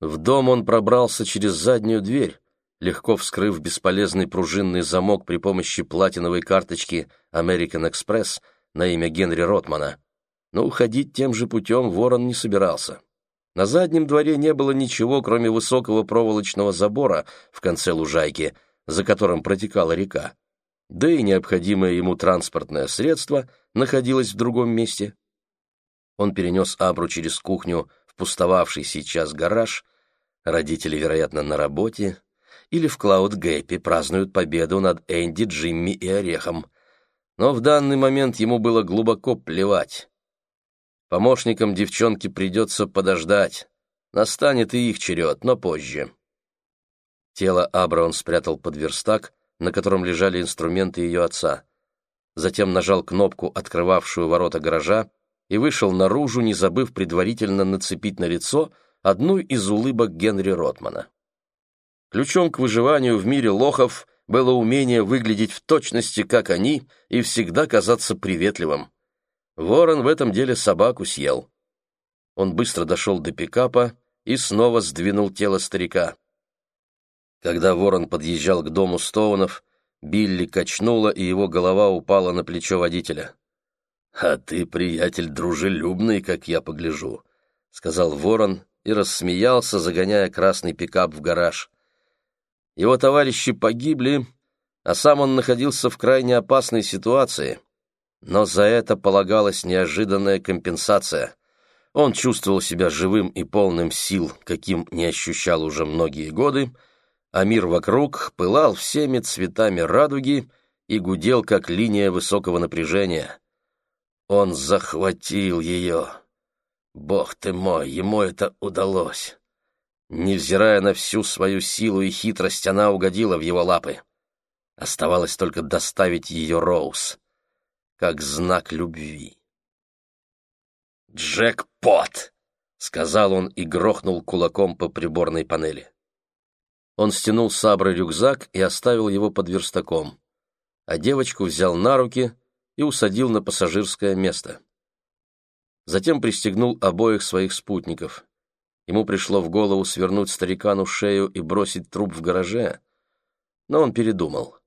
В дом он пробрался через заднюю дверь, легко вскрыв бесполезный пружинный замок при помощи платиновой карточки American Express на имя Генри Ротмана. Но уходить тем же путем ворон не собирался. На заднем дворе не было ничего, кроме высокого проволочного забора в конце лужайки, за которым протекала река. Да и необходимое ему транспортное средство находилось в другом месте. Он перенес Абру через кухню в пустовавший сейчас гараж. Родители, вероятно, на работе. Или в Клауд-Гэпе празднуют победу над Энди, Джимми и Орехом. Но в данный момент ему было глубоко плевать. Помощникам девчонки придется подождать. Настанет и их черед, но позже. Тело Абра он спрятал под верстак, на котором лежали инструменты ее отца. Затем нажал кнопку, открывавшую ворота гаража, и вышел наружу, не забыв предварительно нацепить на лицо одну из улыбок Генри Ротмана. Ключом к выживанию в мире лохов было умение выглядеть в точности, как они, и всегда казаться приветливым. Ворон в этом деле собаку съел. Он быстро дошел до пикапа и снова сдвинул тело старика. Когда ворон подъезжал к дому Стоунов, Билли качнула, и его голова упала на плечо водителя. «А ты, приятель, дружелюбный, как я погляжу», — сказал ворон и рассмеялся, загоняя красный пикап в гараж. Его товарищи погибли, а сам он находился в крайне опасной ситуации — но за это полагалась неожиданная компенсация. Он чувствовал себя живым и полным сил, каким не ощущал уже многие годы, а мир вокруг пылал всеми цветами радуги и гудел, как линия высокого напряжения. Он захватил ее. Бог ты мой, ему это удалось. Невзирая на всю свою силу и хитрость, она угодила в его лапы. Оставалось только доставить ее Роуз как знак любви. «Джекпот!» — сказал он и грохнул кулаком по приборной панели. Он стянул с рюкзак и оставил его под верстаком, а девочку взял на руки и усадил на пассажирское место. Затем пристегнул обоих своих спутников. Ему пришло в голову свернуть старикану шею и бросить труп в гараже, но он передумал.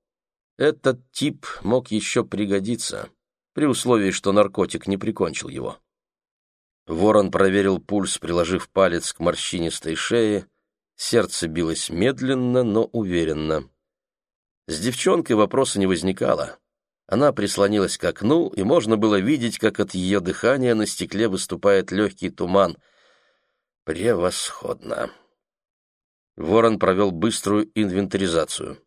Этот тип мог еще пригодиться при условии, что наркотик не прикончил его. Ворон проверил пульс, приложив палец к морщинистой шее. Сердце билось медленно, но уверенно. С девчонкой вопроса не возникало. Она прислонилась к окну, и можно было видеть, как от ее дыхания на стекле выступает легкий туман. Превосходно. Ворон провел быструю инвентаризацию.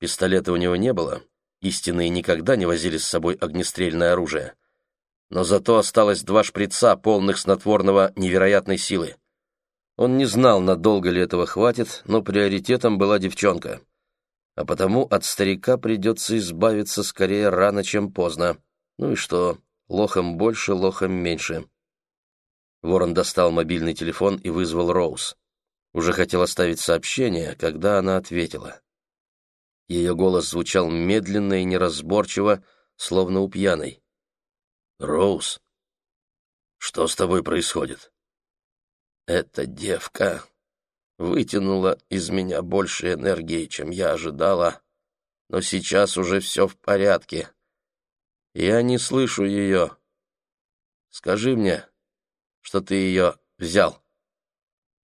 Пистолета у него не было, Истинные никогда не возили с собой огнестрельное оружие. Но зато осталось два шприца, полных снотворного невероятной силы. Он не знал, надолго ли этого хватит, но приоритетом была девчонка. А потому от старика придется избавиться скорее рано, чем поздно. Ну и что, лохом больше, лохом меньше. Ворон достал мобильный телефон и вызвал Роуз. Уже хотел оставить сообщение, когда она ответила. Ее голос звучал медленно и неразборчиво, словно у пьяной. «Роуз, что с тобой происходит?» «Эта девка вытянула из меня больше энергии, чем я ожидала, но сейчас уже все в порядке. Я не слышу ее. Скажи мне, что ты ее взял».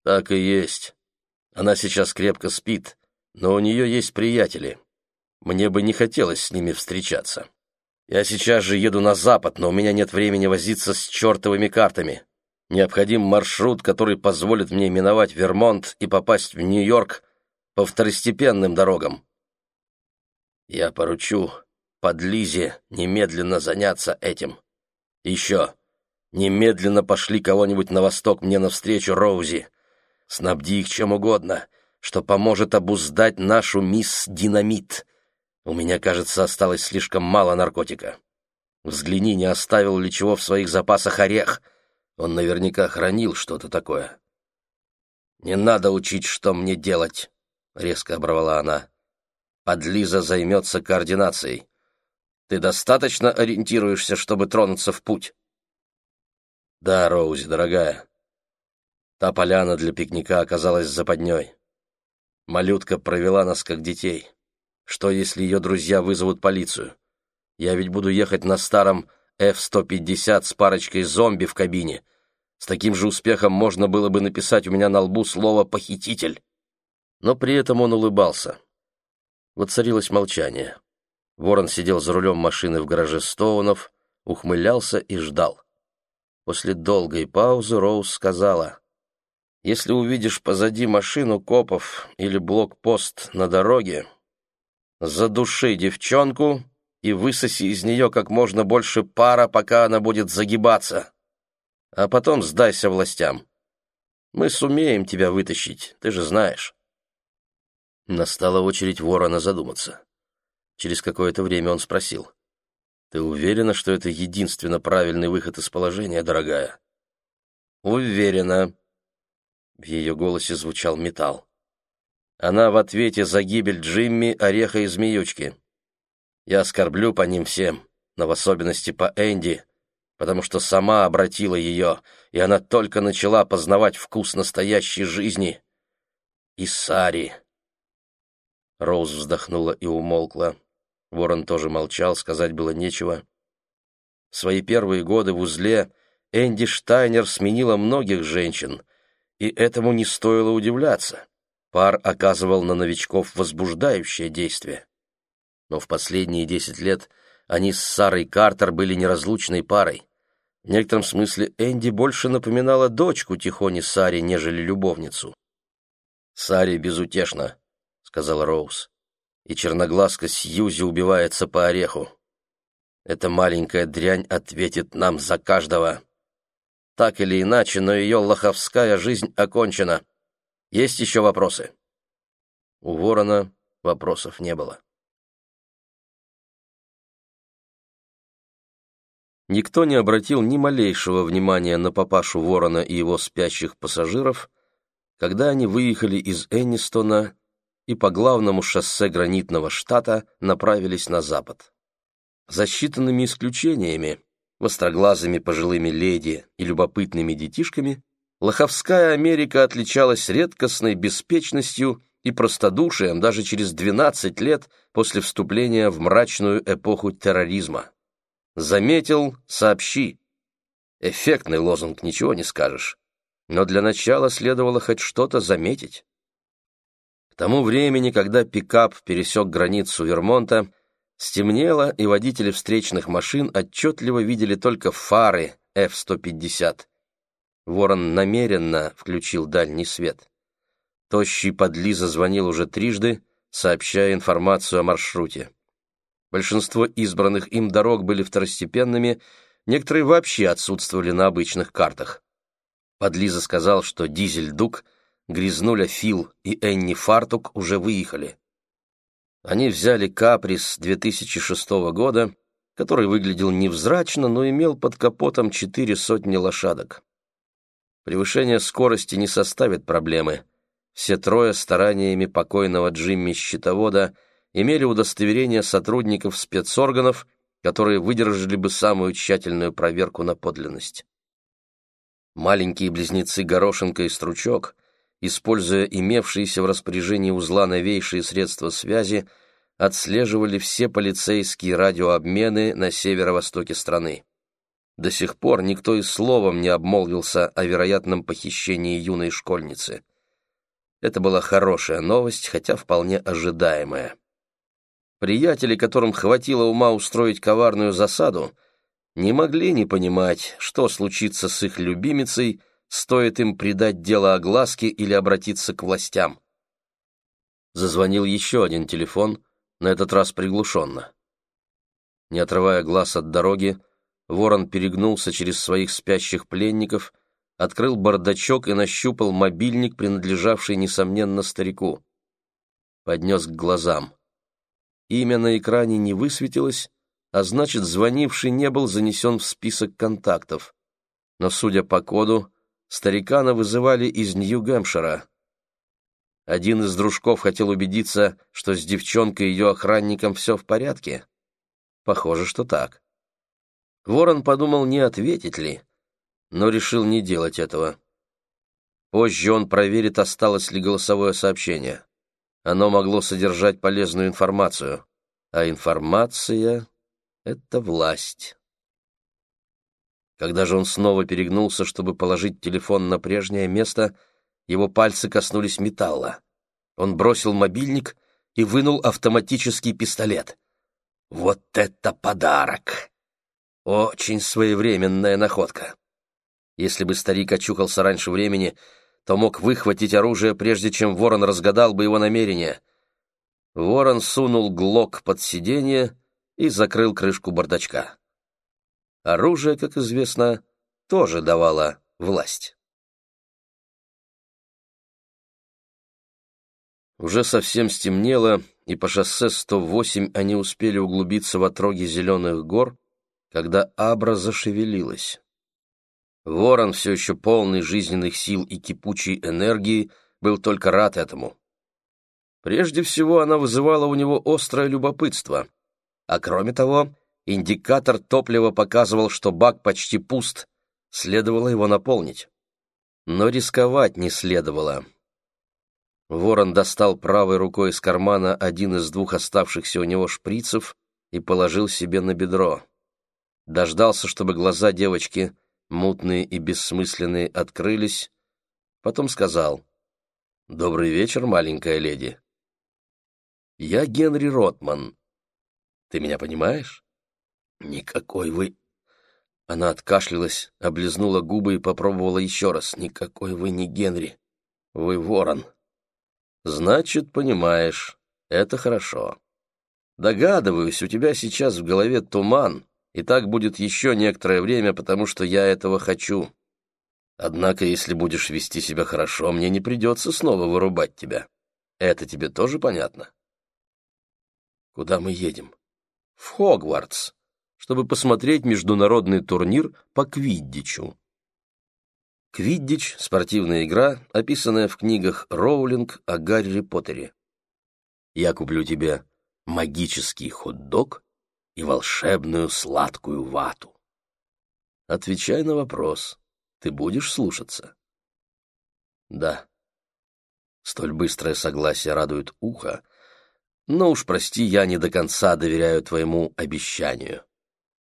«Так и есть. Она сейчас крепко спит» но у нее есть приятели. Мне бы не хотелось с ними встречаться. Я сейчас же еду на запад, но у меня нет времени возиться с чертовыми картами. Необходим маршрут, который позволит мне миновать Вермонт и попасть в Нью-Йорк по второстепенным дорогам. Я поручу под Лизе немедленно заняться этим. Еще, немедленно пошли кого-нибудь на восток мне навстречу, Роузи. Снабди их чем угодно, что поможет обуздать нашу мисс Динамит. У меня, кажется, осталось слишком мало наркотика. Взгляни, не оставил ли чего в своих запасах орех. Он наверняка хранил что-то такое. «Не надо учить, что мне делать», — резко оборвала она. «Подлиза займется координацией. Ты достаточно ориентируешься, чтобы тронуться в путь?» «Да, Роузи, дорогая. Та поляна для пикника оказалась западней. Малютка провела нас как детей. Что, если ее друзья вызовут полицию? Я ведь буду ехать на старом F-150 с парочкой зомби в кабине. С таким же успехом можно было бы написать у меня на лбу слово «похититель». Но при этом он улыбался. Воцарилось молчание. Ворон сидел за рулем машины в гараже Стоунов, ухмылялся и ждал. После долгой паузы Роуз сказала, «Если увидишь позади машину копов или блокпост на дороге, задуши девчонку и высоси из нее как можно больше пара, пока она будет загибаться. А потом сдайся властям. Мы сумеем тебя вытащить, ты же знаешь». Настала очередь ворона задуматься. Через какое-то время он спросил. «Ты уверена, что это единственно правильный выход из положения, дорогая?» «Уверена». В ее голосе звучал металл. Она в ответе за гибель Джимми, Ореха и Змеючки. Я скорблю по ним всем, но в особенности по Энди, потому что сама обратила ее, и она только начала познавать вкус настоящей жизни. И Сари. Роуз вздохнула и умолкла. Ворон тоже молчал, сказать было нечего. В свои первые годы в узле Энди Штайнер сменила многих женщин, и этому не стоило удивляться. Пар оказывал на новичков возбуждающее действие. Но в последние десять лет они с Сарой Картер были неразлучной парой. В некотором смысле Энди больше напоминала дочку Тихони Сари, нежели любовницу. «Саре безутешно», — сказал Роуз и черноглазка Сьюзи убивается по ореху. Эта маленькая дрянь ответит нам за каждого. Так или иначе, но ее лоховская жизнь окончена. Есть еще вопросы?» У ворона вопросов не было. Никто не обратил ни малейшего внимания на папашу ворона и его спящих пассажиров, когда они выехали из Эннистона и по главному шоссе гранитного штата направились на запад. За считанными исключениями, востроглазыми пожилыми леди и любопытными детишками, Лоховская Америка отличалась редкостной беспечностью и простодушием даже через 12 лет после вступления в мрачную эпоху терроризма. Заметил — сообщи. Эффектный лозунг, ничего не скажешь. Но для начала следовало хоть что-то заметить. К тому времени, когда пикап пересек границу Вермонта, стемнело, и водители встречных машин отчетливо видели только фары F-150. Ворон намеренно включил дальний свет. Тощий подлиза звонил уже трижды, сообщая информацию о маршруте. Большинство избранных им дорог были второстепенными, некоторые вообще отсутствовали на обычных картах. Подлиза сказал, что дизель-дук — Грязнуля Фил и Энни Фартук уже выехали. Они взяли «Каприс» 2006 года, который выглядел невзрачно, но имел под капотом четыре сотни лошадок. Превышение скорости не составит проблемы. Все трое стараниями покойного Джимми Щитовода имели удостоверение сотрудников спецорганов, которые выдержали бы самую тщательную проверку на подлинность. Маленькие близнецы Горошенко и Стручок — используя имевшиеся в распоряжении узла новейшие средства связи, отслеживали все полицейские радиообмены на северо-востоке страны. До сих пор никто и словом не обмолвился о вероятном похищении юной школьницы. Это была хорошая новость, хотя вполне ожидаемая. Приятели, которым хватило ума устроить коварную засаду, не могли не понимать, что случится с их любимицей, стоит им придать дело огласке или обратиться к властям. Зазвонил еще один телефон, на этот раз приглушенно. Не отрывая глаз от дороги, ворон перегнулся через своих спящих пленников, открыл бардачок и нащупал мобильник, принадлежавший, несомненно, старику. Поднес к глазам. Имя на экране не высветилось, а значит, звонивший не был занесен в список контактов. Но, судя по коду, старикана вызывали из Нью-Гэмпшира. Один из дружков хотел убедиться, что с девчонкой и ее охранником все в порядке. Похоже, что так. Ворон подумал, не ответить ли, но решил не делать этого. Позже он проверит, осталось ли голосовое сообщение. Оно могло содержать полезную информацию. А информация — это власть. Когда же он снова перегнулся, чтобы положить телефон на прежнее место, его пальцы коснулись металла. Он бросил мобильник и вынул автоматический пистолет. Вот это подарок! Очень своевременная находка. Если бы старик очухался раньше времени, то мог выхватить оружие, прежде чем ворон разгадал бы его намерение. Ворон сунул глок под сиденье и закрыл крышку бардачка. Оружие, как известно, тоже давало власть. Уже совсем стемнело, и по шоссе 108 они успели углубиться в отроги зеленых гор, когда Абра зашевелилась. Ворон, все еще полный жизненных сил и кипучей энергии, был только рад этому. Прежде всего, она вызывала у него острое любопытство, а кроме того, индикатор топлива показывал, что бак почти пуст, следовало его наполнить. Но рисковать не следовало. Ворон достал правой рукой из кармана один из двух оставшихся у него шприцев и положил себе на бедро. Дождался, чтобы глаза девочки мутные и бессмысленные, открылись, потом сказал «Добрый вечер, маленькая леди». «Я Генри Ротман. Ты меня понимаешь?» «Никакой вы...» Она откашлялась, облизнула губы и попробовала еще раз. «Никакой вы не Генри. Вы ворон». «Значит, понимаешь. Это хорошо. Догадываюсь, у тебя сейчас в голове туман, и так будет еще некоторое время, потому что я этого хочу. Однако, если будешь вести себя хорошо, мне не придется снова вырубать тебя. Это тебе тоже понятно? Куда мы едем? В Хогвартс, чтобы посмотреть международный турнир по квиддичу. Квиддич — спортивная игра, описанная в книгах Роулинг о Гарри Поттере. Я куплю тебе магический хот-дог и волшебную сладкую вату. Отвечай на вопрос. Ты будешь слушаться? Да. Столь быстрое согласие радует ухо, но уж прости, я не до конца доверяю твоему обещанию.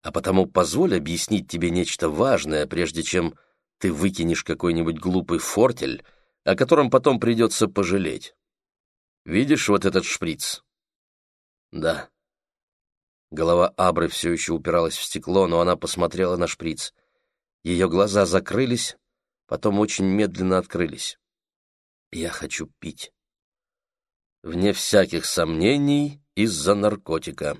А потому позволь объяснить тебе нечто важное, прежде чем ты выкинешь какой-нибудь глупый фортель, о котором потом придется пожалеть. Видишь вот этот шприц? Да. Голова Абры все еще упиралась в стекло, но она посмотрела на шприц. Ее глаза закрылись, потом очень медленно открылись. «Я хочу пить». Вне всяких сомнений, из-за наркотика.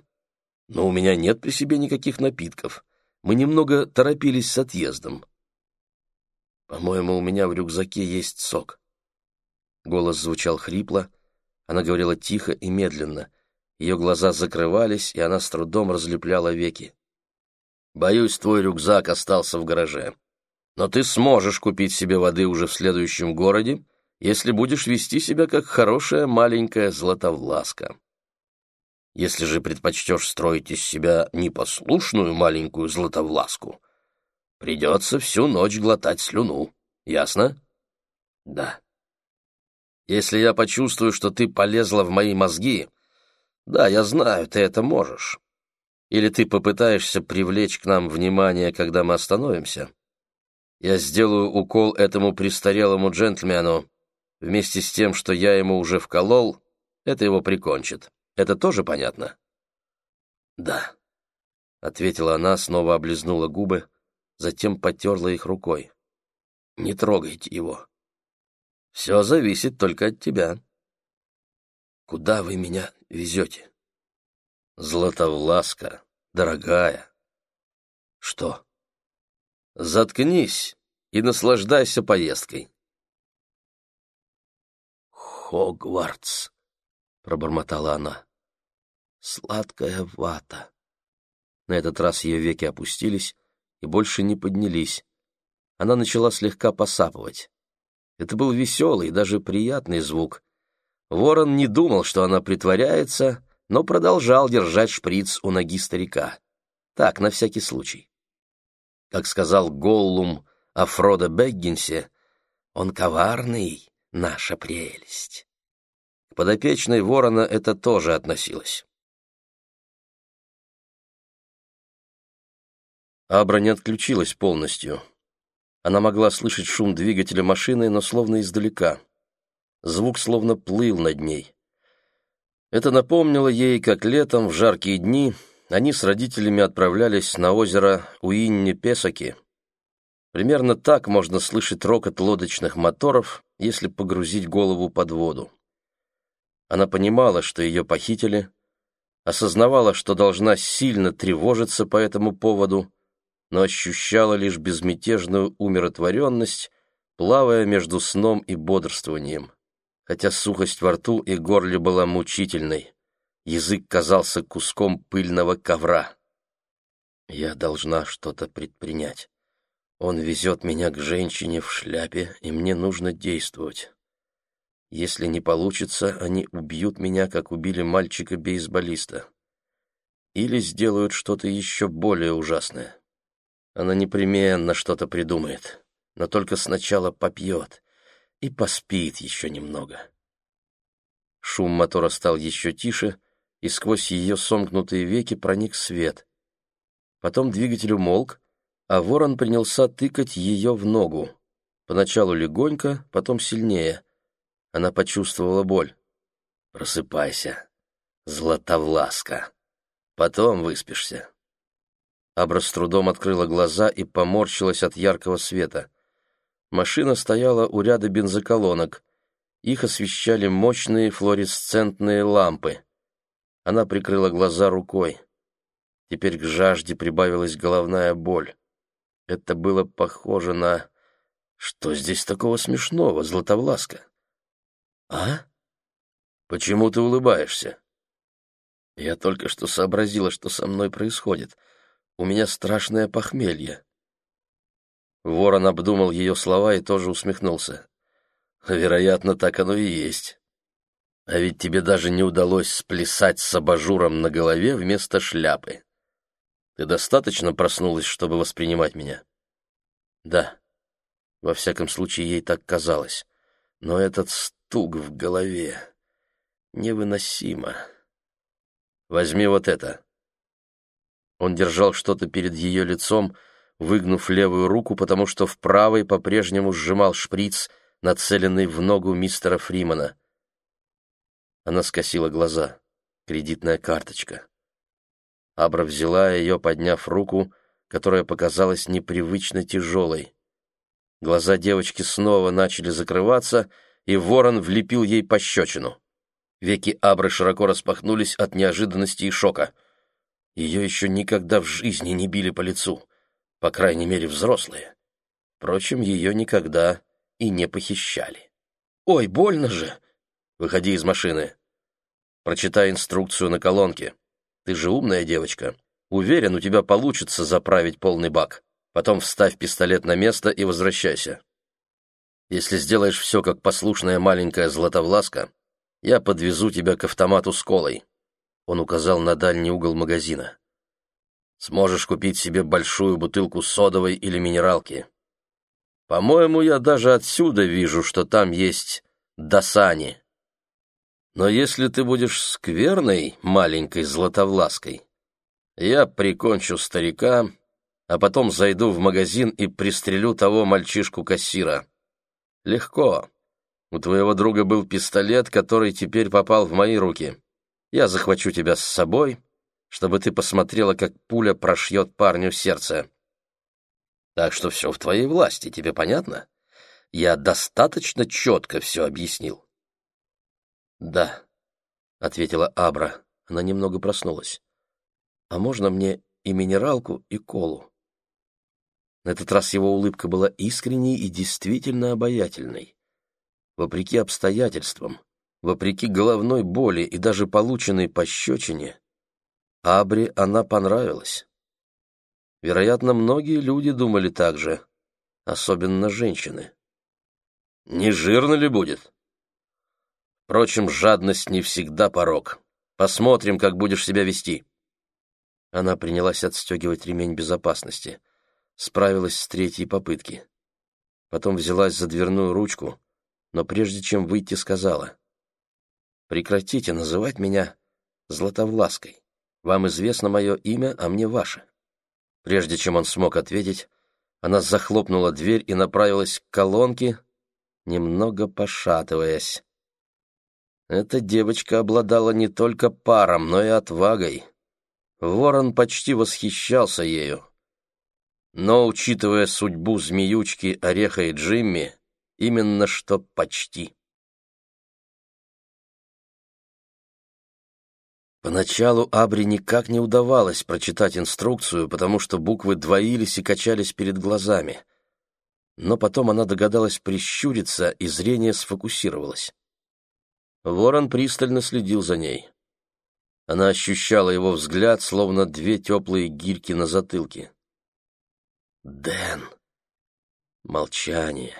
Но у меня нет при себе никаких напитков. Мы немного торопились с отъездом. По-моему, у меня в рюкзаке есть сок. Голос звучал хрипло, она говорила тихо и медленно — ее глаза закрывались, и она с трудом разлепляла веки. «Боюсь, твой рюкзак остался в гараже. Но ты сможешь купить себе воды уже в следующем городе, если будешь вести себя как хорошая маленькая златовласка. Если же предпочтешь строить из себя непослушную маленькую златовласку, придется всю ночь глотать слюну. Ясно? Да. Если я почувствую, что ты полезла в мои мозги, да, я знаю, ты это можешь. Или ты попытаешься привлечь к нам внимание, когда мы остановимся? Я сделаю укол этому престарелому джентльмену. Вместе с тем, что я ему уже вколол, это его прикончит. Это тоже понятно? Да, — ответила она, снова облизнула губы, затем потерла их рукой. Не трогайте его. Все зависит только от тебя. Куда вы меня везете? Златовласка, дорогая. Что? Заткнись и наслаждайся поездкой. Хогвартс, пробормотала она. Сладкая вата. На этот раз ее веки опустились и больше не поднялись. Она начала слегка посапывать. Это был веселый, даже приятный звук, Ворон не думал, что она притворяется, но продолжал держать шприц у ноги старика. Так, на всякий случай. Как сказал Голлум о Фродо Бэггинсе, Он коварный, наша прелесть. К подопечной ворона это тоже относилось. Абра не отключилась полностью. Она могла слышать шум двигателя машины, но словно издалека. Звук словно плыл над ней. Это напомнило ей, как летом, в жаркие дни, они с родителями отправлялись на озеро Уинни-Песоки. Примерно так можно слышать рокот лодочных моторов, если погрузить голову под воду. Она понимала, что ее похитили, осознавала, что должна сильно тревожиться по этому поводу, но ощущала лишь безмятежную умиротворенность, плавая между сном и бодрствованием. Хотя сухость во рту и горле была мучительной, язык казался куском пыльного ковра. «Я должна что-то предпринять. Он везет меня к женщине в шляпе, и мне нужно действовать. Если не получится, они убьют меня, как убили мальчика-бейсболиста. Или сделают что-то еще более ужасное. Она непременно что-то придумает, но только сначала попьет и поспит еще немного. Шум мотора стал еще тише, и сквозь ее сомкнутые веки проник свет. Потом двигатель умолк, а ворон принялся тыкать ее в ногу. Поначалу легонько, потом сильнее — она почувствовала боль. «Просыпайся, Златовласка. Потом выспишься». Абра с трудом открыла глаза и поморщилась от яркого света. Машина стояла у ряда бензоколонок. Их освещали мощные флуоресцентные лампы. Она прикрыла глаза рукой. Теперь к жажде прибавилась головная боль. Это было похоже на... Что здесь такого смешного, Златовласка? «А? Почему ты улыбаешься?» «Я только что сообразила, что со мной происходит. У меня страшное похмелье». Ворон обдумал ее слова и тоже усмехнулся. «Вероятно, так оно и есть. А ведь тебе даже не удалось сплясать с абажуром на голове вместо шляпы. Ты достаточно проснулась, чтобы воспринимать меня?» «Да. Во всяком случае, ей так казалось. Но этот стук в голове. Невыносимо. Возьми вот это. Он держал что-то перед ее лицом, выгнув левую руку, потому что в правой по-прежнему сжимал шприц, нацеленный в ногу мистера Фримана. Она скосила глаза. Кредитная карточка. Абра взяла ее, подняв руку, которая показалась непривычно тяжелой. Глаза девочки снова начали закрываться, и ворон влепил ей пощечину. Веки Абры широко распахнулись от неожиданности и шока. Ее еще никогда в жизни не били по лицу, по крайней мере, взрослые. Впрочем, ее никогда и не похищали. «Ой, больно же!» «Выходи из машины. Прочитай инструкцию на колонке. Ты же умная девочка. Уверен, у тебя получится заправить полный бак. Потом вставь пистолет на место и возвращайся. Если сделаешь все, как послушная маленькая златовласка, я подвезу тебя к автомату с колой». Он указал на дальний угол магазина. «Сможешь купить себе большую бутылку содовой или минералки. По-моему, я даже отсюда вижу, что там есть досани. Но если ты будешь скверной маленькой златовлаской, я прикончу старика, а потом зайду в магазин и пристрелю того мальчишку-кассира. Легко. У твоего друга был пистолет, который теперь попал в мои руки. Я захвачу тебя с собой, чтобы ты посмотрела, как пуля прошьет парню сердце. Так что все в твоей власти, тебе понятно? Я достаточно четко все объяснил. Да, — ответила Абра. Она немного проснулась. А можно мне и минералку, и колу? На этот раз его улыбка была искренней и действительно обаятельной. Вопреки обстоятельствам, вопреки головной боли и даже полученной пощечине, Абре она понравилась. Вероятно, многие люди думали так же, особенно женщины. Не жирно ли будет? Впрочем, жадность не всегда порог. Посмотрим, как будешь себя вести. Она принялась отстегивать ремень безопасности — справилась с третьей попытки. Потом взялась за дверную ручку, но прежде чем выйти, сказала. «Прекратите называть меня Златовлаской. Вам известно мое имя, а мне ваше». Прежде чем он смог ответить, она захлопнула дверь и направилась к колонке, немного пошатываясь. Эта девочка обладала не только паром, но и отвагой. Ворон почти восхищался ею. Но, учитывая судьбу змеючки, Ореха и Джимми, именно что почти. Поначалу Абри никак не удавалось прочитать инструкцию, потому что буквы двоились и качались перед глазами. Но потом она догадалась прищуриться, и зрение сфокусировалось. Ворон пристально следил за ней. Она ощущала его взгляд, словно две теплые гирьки на затылке. «Дэн!» Молчание.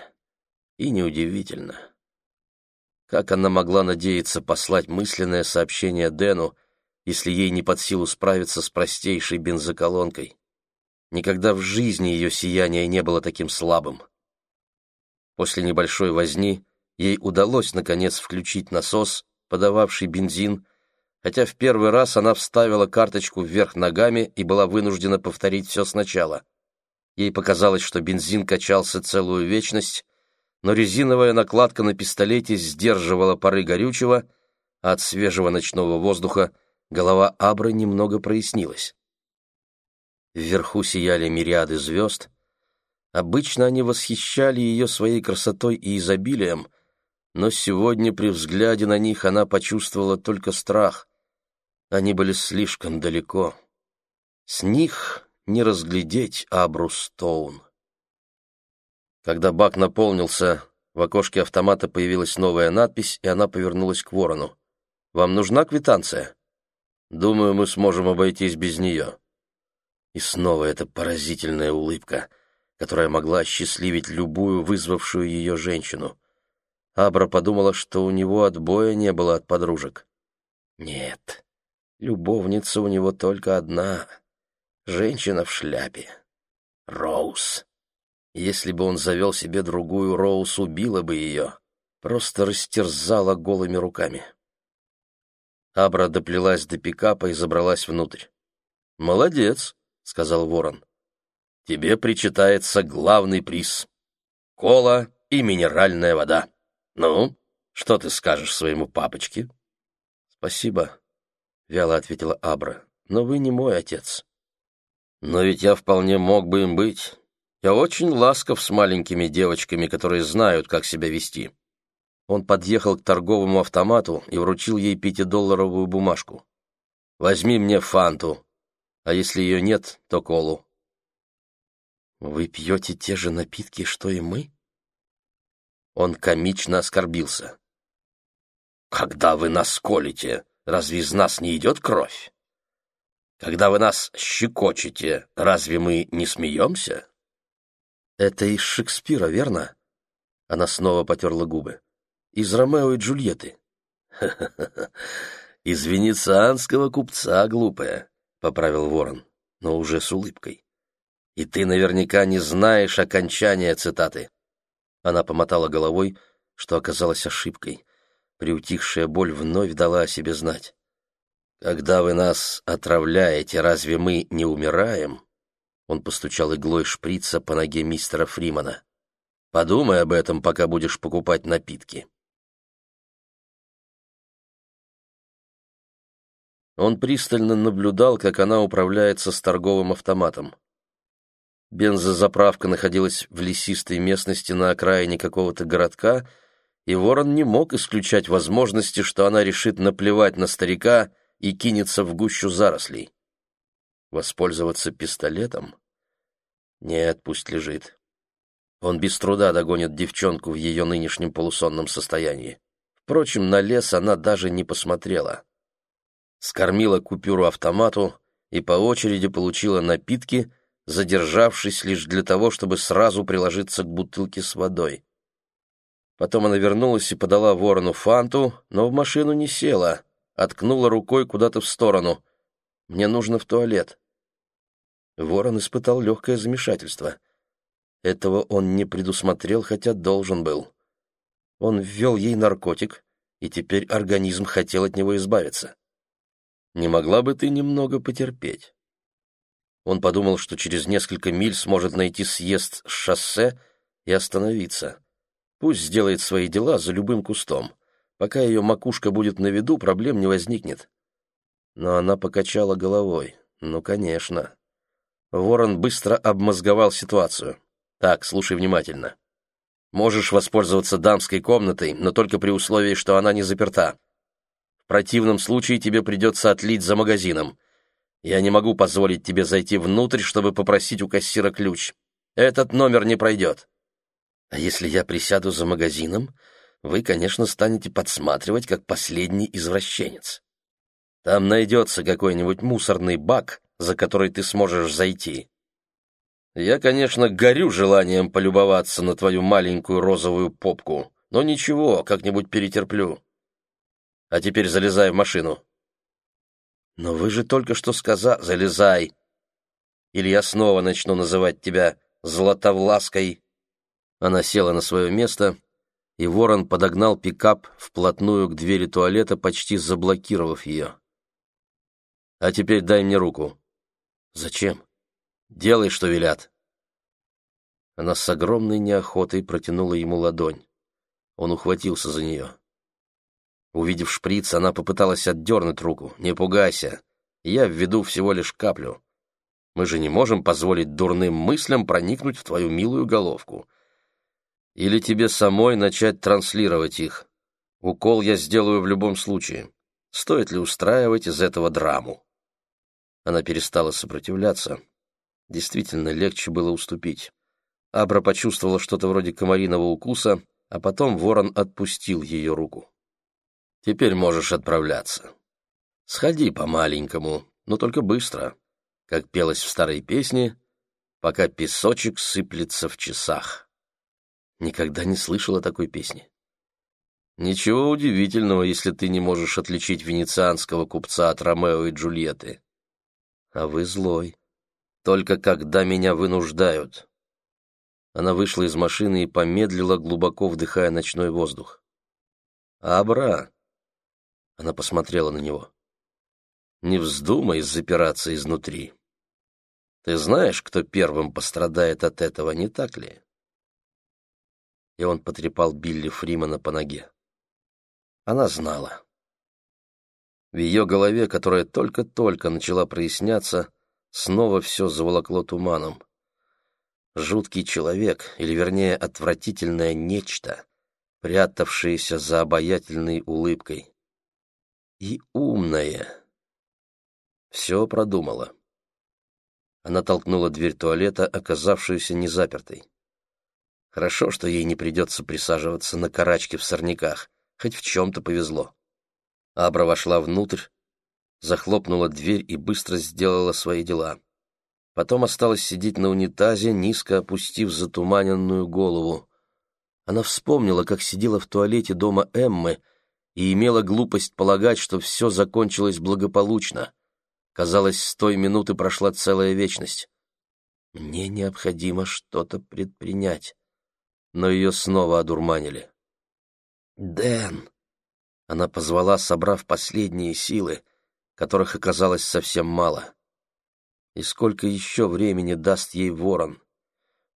И неудивительно. Как она могла надеяться послать мысленное сообщение Дэну, если ей не под силу справиться с простейшей бензоколонкой. Никогда в жизни ее сияние не было таким слабым. После небольшой возни ей удалось, наконец, включить насос, подававший бензин, хотя в первый раз она вставила карточку вверх ногами и была вынуждена повторить все сначала. Ей показалось, что бензин качался целую вечность, но резиновая накладка на пистолете сдерживала пары горючего, а от свежего ночного воздуха голова Абры немного прояснилась. Вверху сияли мириады звезд. Обычно они восхищали ее своей красотой и изобилием, но сегодня при взгляде на них она почувствовала только страх. Они были слишком далеко. С них не разглядеть Абру Стоун. Когда бак наполнился, в окошке автомата появилась новая надпись, и она повернулась к ворону. «Вам нужна квитанция?» Думаю, мы сможем обойтись без нее. И снова эта поразительная улыбка, которая могла осчастливить любую вызвавшую ее женщину. Абра подумала, что у него отбоя не было от подружек. Нет, любовница у него только одна. Женщина в шляпе. Роуз. Если бы он завел себе другую, Роуз убила бы ее. Просто растерзала голыми руками. Абра доплелась до пикапа и забралась внутрь. «Молодец», — сказал ворон. «Тебе причитается главный приз. Кола и минеральная вода. Ну, что ты скажешь своему папочке?» «Спасибо», — вяло ответила Абра, — «но вы не мой отец». «Но ведь я вполне мог бы им быть. Я очень ласков с маленькими девочками, которые знают, как себя вести». Он подъехал к торговому автомату и вручил ей пятидолларовую бумажку. «Возьми мне фанту, а если ее нет, то колу». «Вы пьете те же напитки, что и мы?» Он комично оскорбился. «Когда вы нас колите, разве из нас не идет кровь? Когда вы нас щекочете, разве мы не смеемся?» «Это из Шекспира, верно?» Она снова потерла губы из Ромео и Джульетты. «Ха-ха-ха! Из венецианского купца, глупая!» — поправил ворон, но уже с улыбкой. «И ты наверняка не знаешь окончания цитаты». Она помотала головой, что оказалось ошибкой. Приутихшая боль вновь дала о себе знать. «Когда вы нас отравляете, разве мы не умираем?» Он постучал иглой шприца по ноге мистера Фримана. «Подумай об этом, пока будешь покупать напитки». Он пристально наблюдал, как она управляется с торговым автоматом. Бензозаправка находилась в лесистой местности на окраине какого-то городка, и Ворон не мог исключать возможности, что она решит наплевать на старика и кинется в гущу зарослей. Воспользоваться пистолетом? Нет, пусть лежит. Он без труда догонит девчонку в ее нынешнем полусонном состоянии. Впрочем, на лес она даже не посмотрела скормила купюру автомату и по очереди получила напитки, задержавшись лишь для того, чтобы сразу приложиться к бутылке с водой. Потом она вернулась и подала ворону фанту, но в машину не села, откнула рукой куда-то в сторону. «Мне нужно в туалет». Ворон испытал легкое замешательство. Этого он не предусмотрел, хотя должен был. Он ввел ей наркотик, и теперь организм хотел от него избавиться. Не могла бы ты немного потерпеть? Он подумал, что через несколько миль сможет найти съезд с шоссе и остановиться. Пусть сделает свои дела за любым кустом. Пока ее макушка будет на виду, проблем не возникнет. Но она покачала головой. Ну, конечно. Ворон быстро обмозговал ситуацию. Так, слушай внимательно. Можешь воспользоваться дамской комнатой, но только при условии, что она не заперта. В противном случае тебе придется отлить за магазином. Я не могу позволить тебе зайти внутрь, чтобы попросить у кассира ключ. Этот номер не пройдет. А если я присяду за магазином, вы, конечно, станете подсматривать, как последний извращенец. Там найдется какой-нибудь мусорный бак, за который ты сможешь зайти. Я, конечно, горю желанием полюбоваться на твою маленькую розовую попку, но ничего, как-нибудь перетерплю. А теперь залезай в машину. Но вы же только что сказали «залезай», или я снова начну называть тебя Златовлаской. Она села на свое место, и ворон подогнал пикап вплотную к двери туалета, почти заблокировав ее. «А теперь дай мне руку». «Зачем?» Делай, что велят». Она с огромной неохотой протянула ему ладонь. Он ухватился за нее. Увидев шприц, она попыталась отдернуть руку. «Не пугайся, я введу всего лишь каплю. Мы же не можем позволить дурным мыслям проникнуть в твою милую головку. Или тебе самой начать транслировать их. Укол я сделаю в любом случае. Стоит ли устраивать из этого драму?» Она перестала сопротивляться, Действительно, легче было уступить. Абра почувствовала что-то вроде комариного укуса, а потом ворон отпустил ее руку. «Теперь можешь отправляться. Сходи по-маленькому, но только быстро, как пелось в старой песне, пока песочек сыплется в часах». Никогда не слышала такой песни. Ничего удивительного, если ты не можешь отличить венецианского купца от Ромео и Джульетты. А вы злой только когда меня вынуждают. Она вышла из машины и помедлила, глубоко вдыхая ночной воздух. «Абра!» Она посмотрела на него. «Не вздумай запираться изнутри. Ты знаешь, кто первым пострадает от этого, не так ли?» И он потрепал Билли Фримана по ноге. Она знала. В ее голове, которая только-только начала проясняться, снова все заволокло туманом. Жуткий человек, или вернее отвратительное нечто, прятавшееся за обаятельной улыбкой. И умное. Все продумала. Она толкнула дверь туалета, оказавшуюся незапертой. Хорошо, что ей не придется присаживаться на карачке в сорняках, хоть в чем-то повезло. Абра вошла внутрь, захлопнула дверь и быстро сделала свои дела. Потом осталась сидеть на унитазе, низко опустив затуманенную голову. Она вспомнила, как сидела в туалете дома Эммы и имела глупость полагать, что все закончилось благополучно. Казалось, с той минуты прошла целая вечность. Мне необходимо что-то предпринять. Но ее снова одурманили. «Дэн!» Она позвала, собрав последние силы — которых оказалось совсем мало. И сколько еще времени даст ей ворон?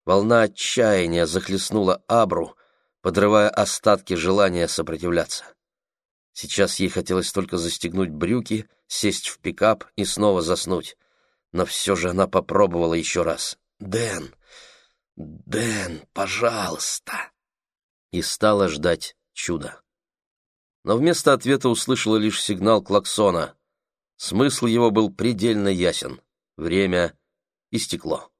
Волна отчаяния захлестнула Абру, подрывая остатки желания сопротивляться. Сейчас ей хотелось только застегнуть брюки, сесть в пикап и снова заснуть. Но все же она попробовала еще раз. «Дэн! Дэн, пожалуйста!» И стала ждать чуда. Но вместо ответа услышала лишь сигнал клаксона. Смысл его был предельно ясен. Время истекло.